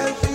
help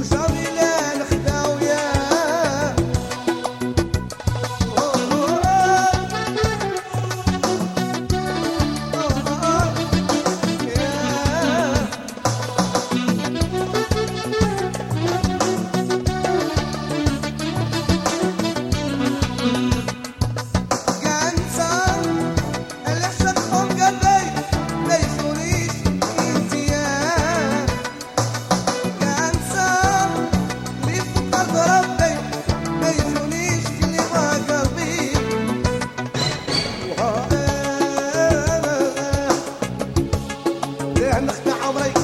usar حسن عمري.